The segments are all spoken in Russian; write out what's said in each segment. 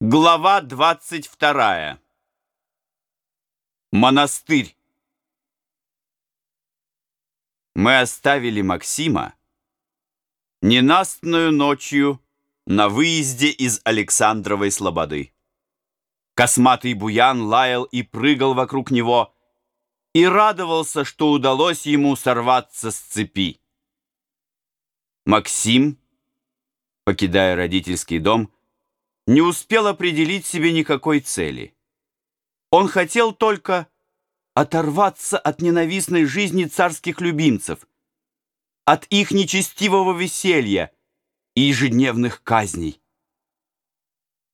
Глава 22. Монастырь. Мы оставили Максима ненастную ночью на выезде из Александровой Слободы. Косматый буян лаял и прыгал вокруг него и радовался, что удалось ему сорваться с цепи. Максим, покидая родительский дом, не успел определить себе никакой цели. Он хотел только оторваться от ненавистной жизни царских любимцев, от их нечестивого веселья и ежедневных казней.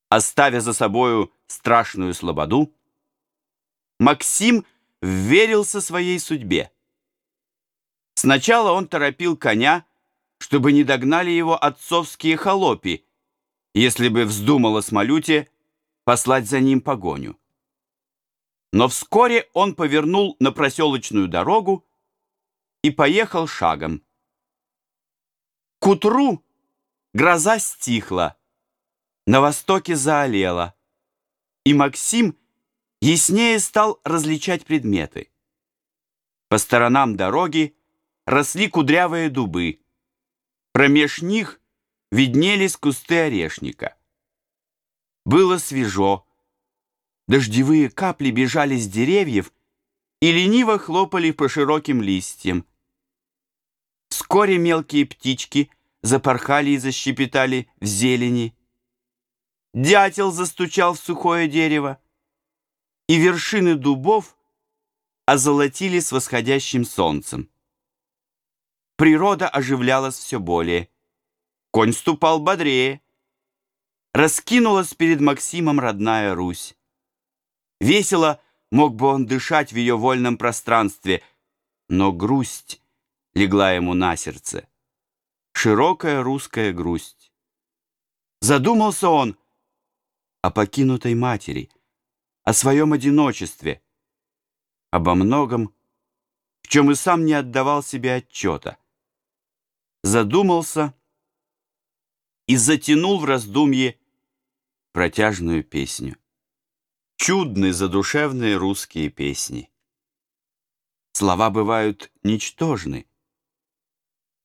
Оставя за собою страшную слободу, Максим верился своей судьбе. Сначала он торопил коня, чтобы не догнали его отцовские холопи, если бы вздумала Смолюте послать за ним погоню. Но вскоре он повернул на проселочную дорогу и поехал шагом. К утру гроза стихла, на востоке заолела, и Максим яснее стал различать предметы. По сторонам дороги росли кудрявые дубы. Промеж них виднелись кусты орешника. Было свежо. Дождевые капли бежали с деревьев и лениво хлопали по широким листьям. Вскоре мелкие птички запорхали и защепетали в зелени. Дятел застучал в сухое дерево, и вершины дубов озолотили с восходящим солнцем. Природа оживлялась все более. Конь ступал бодрее. Раскинулась перед Максимом родная Русь. Весело мог бы он дышать в ее вольном пространстве, но грусть легла ему на сердце. Широкая русская грусть. Задумался он о покинутой матери, о своем одиночестве, обо многом, в чем и сам не отдавал себе отчета. Задумался и затянул в раздумье протяжную песню. Чудные задушевные русские песни. Слова бывают ничтожны.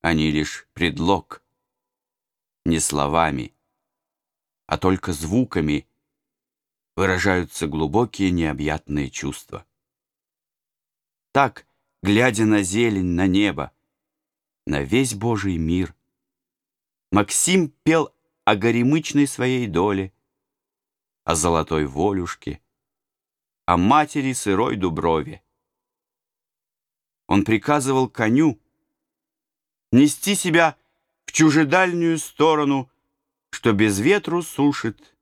Они лишь предлог. Не словами, а только звуками выражаются глубокие необъятные чувства. Так, глядя на зелень, на небо, на весь Божий мир, Максим пел о горемычной своей доле, о золотой волюшке, о матери сырой дуброве. Он приказывал коню нести себя в чужедальнюю сторону, что без ветру сушит,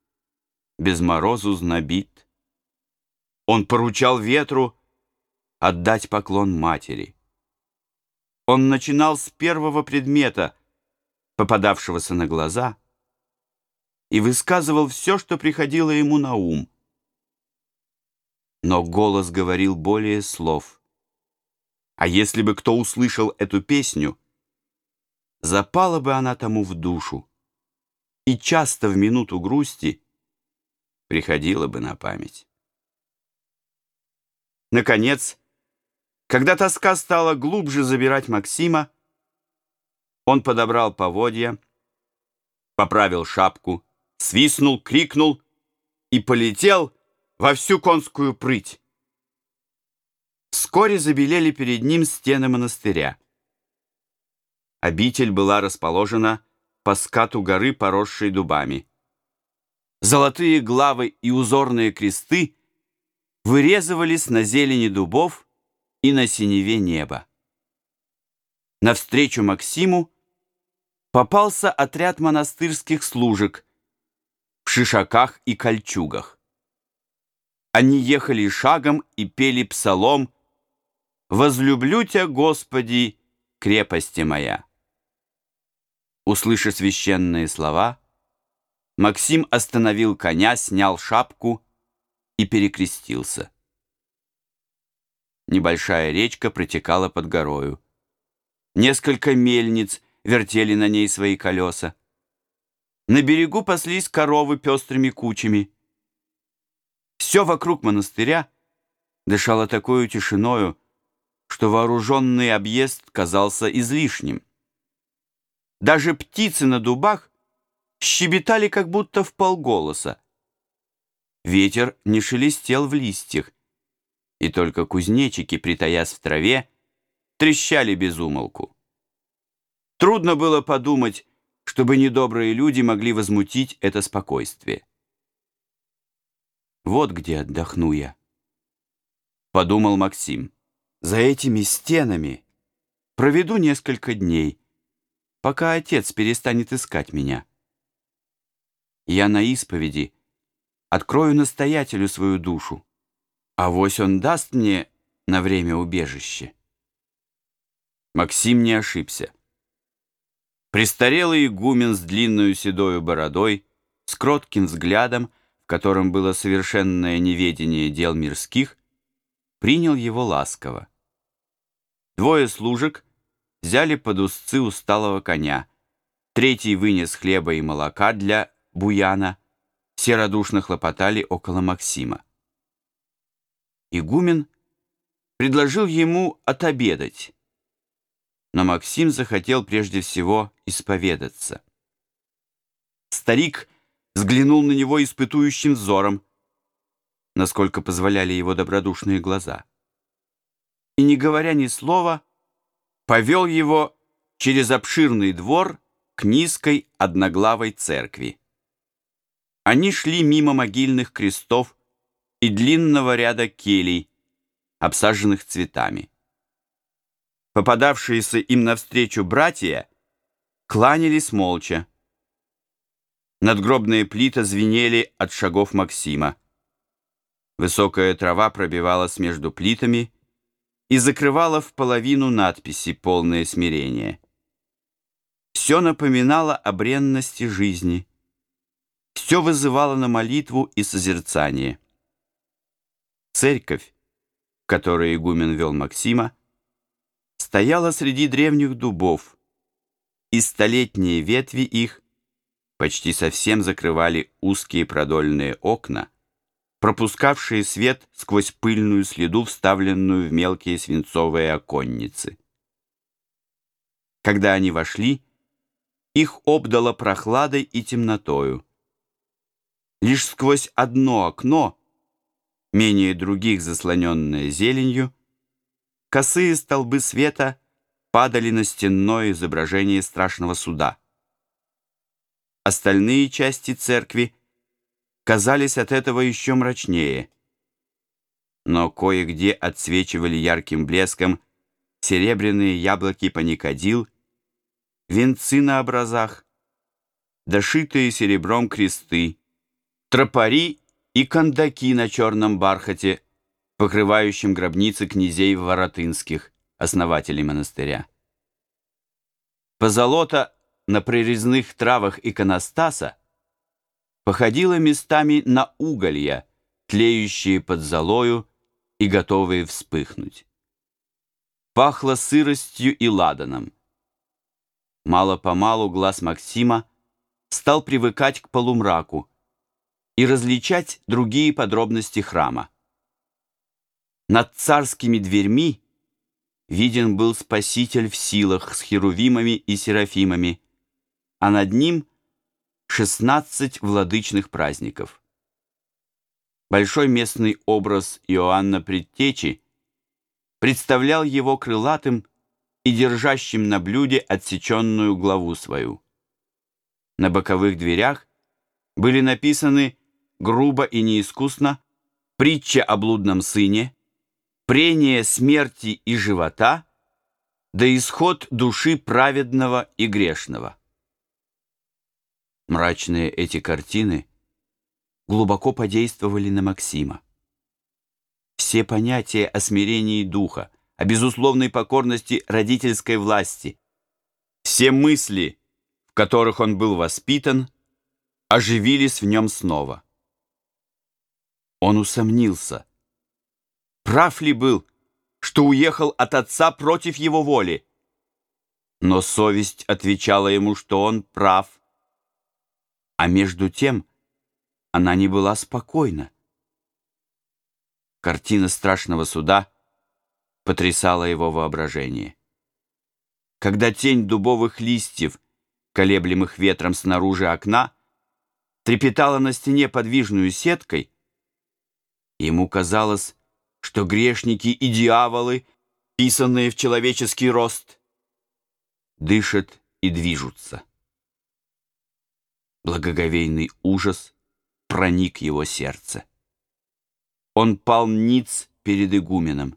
без морозу знобит. Он поручал ветру отдать поклон матери. Он начинал с первого предмета — попадавшегося на глаза, и высказывал все, что приходило ему на ум. Но голос говорил более слов. А если бы кто услышал эту песню, запала бы она тому в душу, и часто в минуту грусти приходила бы на память. Наконец, когда тоска стала глубже забирать Максима, он подобрал поводья, поправил шапку, свистнул, крикнул и полетел во всю конскую прыть. Вскоре забелели перед ним стены монастыря. Обитель была расположена по скату горы, поросшей дубами. Золотые главы и узорные кресты вырезывались на зелени дубов и на синеве неба. Навстречу Максиму попался отряд монастырских служек в шишаках и кольчугах. Они ехали шагом и пели псалом «Возлюблю тебя, Господи, крепости моя». Услышав священные слова, Максим остановил коня, снял шапку и перекрестился. Небольшая речка протекала под горою. Несколько мельниц – вертели на ней свои колеса. На берегу паслись коровы пестрыми кучами. Все вокруг монастыря дышало такой тишиною, что вооруженный объезд казался излишним. Даже птицы на дубах щебетали как будто в полголоса. Ветер не шелестел в листьях, и только кузнечики, притаясь в траве, трещали без умолку. Трудно было подумать, чтобы недобрые люди могли возмутить это спокойствие. «Вот где отдохну я», — подумал Максим. «За этими стенами проведу несколько дней, пока отец перестанет искать меня. Я на исповеди открою настоятелю свою душу, а вось он даст мне на время убежище». Максим не ошибся. Престарелый игумен с длинной седою бородой, с кротким взглядом, в котором было совершенное неведение дел мирских, принял его ласково. Двое служек взяли под узцы усталого коня, третий вынес хлеба и молока для буяна, все радушно хлопотали около Максима. Игумен предложил ему отобедать, но Максим захотел прежде всего исповедаться. Старик взглянул на него испытующим взором, насколько позволяли его добродушные глаза. И, не говоря ни слова, повел его через обширный двор к низкой одноглавой церкви. Они шли мимо могильных крестов и длинного ряда келей, обсаженных цветами. Попадавшиеся им навстречу братья кланялись молча. Надгробные плиты звенели от шагов Максима. Высокая трава пробивалась между плитами и закрывала в половину надписи «Полное смирение». Все напоминало о бренности жизни. Все вызывало на молитву и созерцание. Церковь, в которой игумен вел Максима, стояла среди древних дубов, и столетние ветви их почти совсем закрывали узкие продольные окна, пропускавшие свет сквозь пыльную следу, вставленную в мелкие свинцовые оконницы. Когда они вошли, их обдало прохладой и темнотою. Лишь сквозь одно окно, менее других заслоненное зеленью, Косые столбы света падали на стенное изображение страшного суда. Остальные части церкви казались от этого еще мрачнее. Но кое-где отсвечивали ярким блеском серебряные яблоки паникадил, венцы на образах, дошитые серебром кресты, тропари и кондаки на черном бархате, покрывающим гробницы князей Воротынских, основателей монастыря. Позолота на прирезных травах иконостаса походила местами на уголья, тлеющие под золою и готовые вспыхнуть. Пахло сыростью и ладаном. Мало-помалу глаз Максима стал привыкать к полумраку и различать другие подробности храма. Над царскими дверьми виден был Спаситель в силах с херувимами и серафимами, а над ним шестнадцать владычных праздников. Большой местный образ Иоанна Предтечи представлял его крылатым и держащим на блюде отсеченную главу свою. На боковых дверях были написаны грубо и неискусно притча о блудном сыне, прение смерти и живота, да исход души праведного и грешного. Мрачные эти картины глубоко подействовали на Максима. Все понятия о смирении духа, о безусловной покорности родительской власти, все мысли, в которых он был воспитан, оживились в нем снова. Он усомнился, Прав ли был, что уехал от отца против его воли? Но совесть отвечала ему, что он прав. А между тем она не была спокойна. Картина страшного суда потрясала его воображение. Когда тень дубовых листьев, колеблемых ветром снаружи окна, трепетала на стене подвижную сеткой, ему казалось, что грешники и дьяволы, писанные в человеческий рост, дышат и движутся. Благоговейный ужас проник его сердце. Он пал ниц перед игуменом.